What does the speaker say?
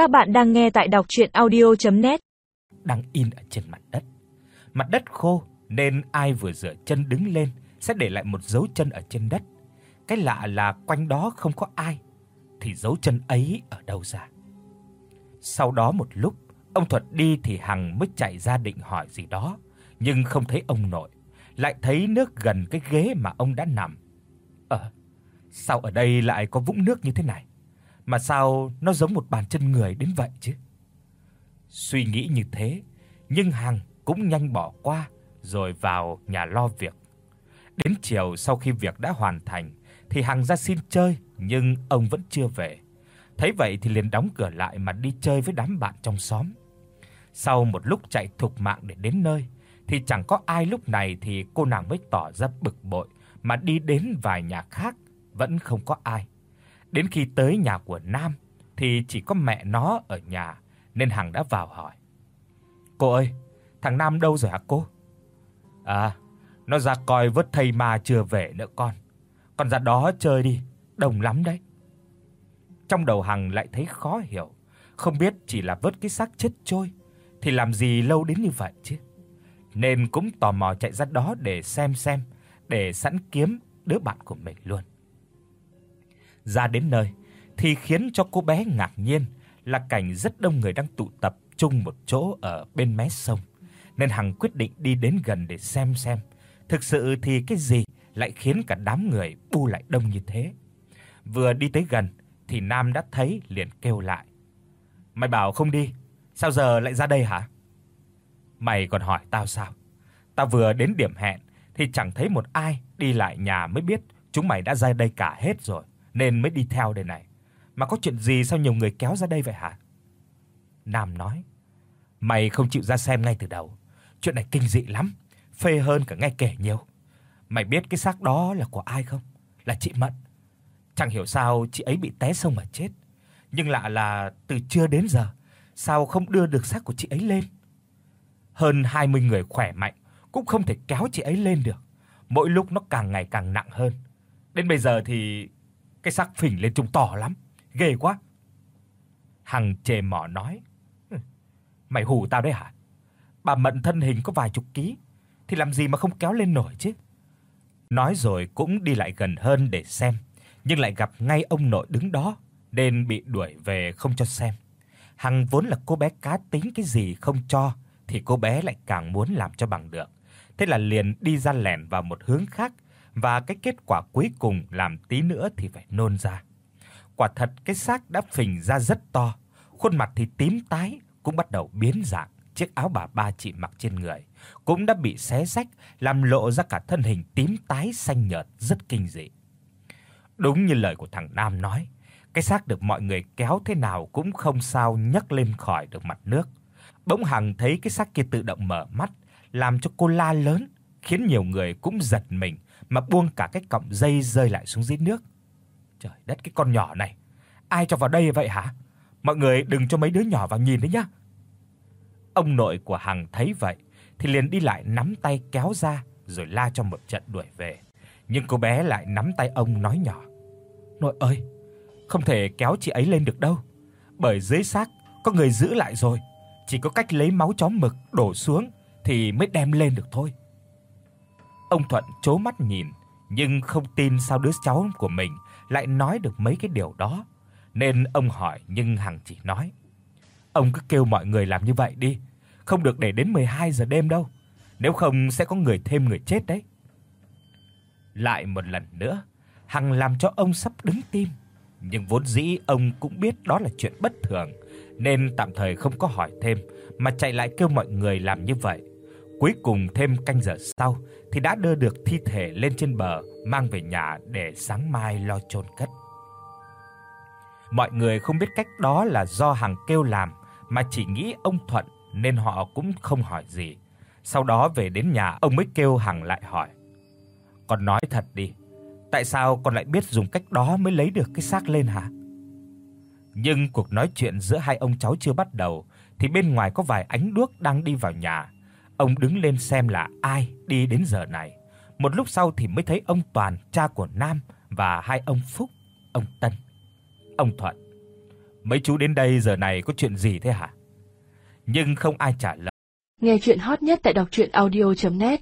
Các bạn đang nghe tại đọc audio net Đang in ở trên mặt đất. Mặt đất khô nên ai vừa rửa chân đứng lên sẽ để lại một dấu chân ở trên đất. Cái lạ là quanh đó không có ai thì dấu chân ấy ở đâu ra? Sau đó một lúc, ông Thuật đi thì Hằng mới chạy ra định hỏi gì đó, nhưng không thấy ông nội, lại thấy nước gần cái ghế mà ông đã nằm. Ờ, sao ở đây lại có vũng nước như thế này? Mà sao nó giống một bàn chân người đến vậy chứ? Suy nghĩ như thế, nhưng Hằng cũng nhanh bỏ qua rồi vào nhà lo việc. Đến chiều sau khi việc đã hoàn thành thì Hằng ra xin chơi nhưng ông vẫn chưa về. Thấy vậy thì liền đóng cửa lại mà đi chơi với đám bạn trong xóm. Sau một lúc chạy thục mạng để đến nơi thì chẳng có ai lúc này thì cô nàng mới tỏ ra bực bội mà đi đến vài nhà khác vẫn không có ai. Đến khi tới nhà của Nam thì chỉ có mẹ nó ở nhà nên Hằng đã vào hỏi. "Cô ơi, thằng Nam đâu rồi hả cô?" "À, nó ra coi vớt thầy ma chưa về nữa con. Con ra đó chơi đi, đông lắm đấy." Trong đầu Hằng lại thấy khó hiểu, không biết chỉ là vớt cái xác chết trôi thì làm gì lâu đến như vậy chứ. Nên cũng tò mò chạy ra đó để xem xem, để sẵn kiếm đứa bạn của mình luôn. Ra đến nơi thì khiến cho cô bé ngạc nhiên là cảnh rất đông người đang tụ tập chung một chỗ ở bên mé sông, nên Hằng quyết định đi đến gần để xem xem thực sự thì cái gì lại khiến cả đám người bu lại đông như thế. Vừa đi tới gần thì Nam đã thấy liền kêu lại. "Mày bảo không đi, sao giờ lại ra đây hả?" "Mày còn hỏi tao sao? Tao vừa đến điểm hẹn thì chẳng thấy một ai, đi lại nhà mới biết chúng mày đã ra đây cả hết rồi nên mới đi theo đây này. Mà có chuyện gì sao nhiều người kéo ra đây vậy hả?" Nam nói. "Mày không chịu ra xem ngay từ đầu, chuyện này kinh dị lắm, phê hơn cả nghe kể nhiều. Mày biết cái xác đó là của ai không? Là chị Mận. Chẳng hiểu sao chị ấy bị té sông mà chết, nhưng lạ là từ trưa đến giờ sao không đưa được xác của chị ấy lên. Hơn 20 người khỏe mạnh cũng không thể kéo chị ấy lên được. Mỗi lúc nó càng ngày càng nặng hơn. Đến bây giờ thì cái xác phình lên trông to lắm, ghê quá. Hằng chề mỏ nói: "Mày hù tao đấy hả? Bà Mận thân hình có vài chục ký thì làm gì mà không kéo lên nổi chứ?" Nói rồi cũng đi lại gần hơn để xem nhưng lại gặp ngay ông nội đứng đó nên bị đuổi về không cho xem. Hằng vốn là cô bé cá tính cái gì không cho thì cô bé lại càng muốn làm cho bằng được. Thế là liền đi ra lẻn vào một hướng khác và cái kết quả cuối cùng làm tí nữa thì phải nôn ra. Quả thật cái xác đã phình ra rất to, khuôn mặt thì tím tái cũng bắt đầu biến dạng, chiếc áo bà ba chị mặc trên người cũng đã bị xé rách, làm lộ ra cả thân hình tím tái xanh nhợt rất kinh dị. Đúng như lời của thằng Nam nói, cái xác được mọi người kéo thế nào cũng không sao nhấc lên khỏi được mặt nước. Bỗng Hằng thấy cái xác kia tự động mở mắt, làm cho cô la lớn, khiến nhiều người cũng giật mình mà buông cả cái cọng dây rơi lại xuống dưới nước. Trời đất cái con nhỏ này, ai cho vào đây vậy hả? Mọi người đừng cho mấy đứa nhỏ vào nhìn đấy nhá. Ông nội của Hằng thấy vậy thì liền đi lại nắm tay kéo ra rồi la cho một trận đuổi về. Nhưng cô bé lại nắm tay ông nói nhỏ: "Nội ơi, không thể kéo chị ấy lên được đâu, bởi dưới xác có người giữ lại rồi, chỉ có cách lấy máu chó mực đổ xuống thì mới đem lên được thôi." Ông Thuận chố mắt nhìn, nhưng không tin sao đứa cháu của mình lại nói được mấy cái điều đó, nên ông hỏi nhưng Hằng chỉ nói: "Ông cứ kêu mọi người làm như vậy đi, không được để đến 12 giờ đêm đâu, nếu không sẽ có người thêm người chết đấy." Lại một lần nữa, Hằng làm cho ông sắp đứng tim, nhưng vốn dĩ ông cũng biết đó là chuyện bất thường nên tạm thời không có hỏi thêm mà chạy lại kêu mọi người làm như vậy. Cuối cùng thêm canh giờ sau thì đã đưa được thi thể lên trên bờ mang về nhà để sáng mai lo chôn cất. Mọi người không biết cách đó là do Hằng kêu làm mà chỉ nghĩ ông Thuận nên họ cũng không hỏi gì. Sau đó về đến nhà ông mới kêu Hằng lại hỏi: "Con nói thật đi, tại sao con lại biết dùng cách đó mới lấy được cái xác lên hả?" Nhưng cuộc nói chuyện giữa hai ông cháu chưa bắt đầu thì bên ngoài có vài ánh đuốc đang đi vào nhà. Ông đứng lên xem là ai đi đến giờ này. Một lúc sau thì mới thấy ông Toàn, cha của Nam và hai ông Phúc, ông Tân. Ông Thuận, Mấy chú đến đây giờ này có chuyện gì thế hả? Nhưng không ai trả lời. Nghe chuyện hot nhất tại đọc audio net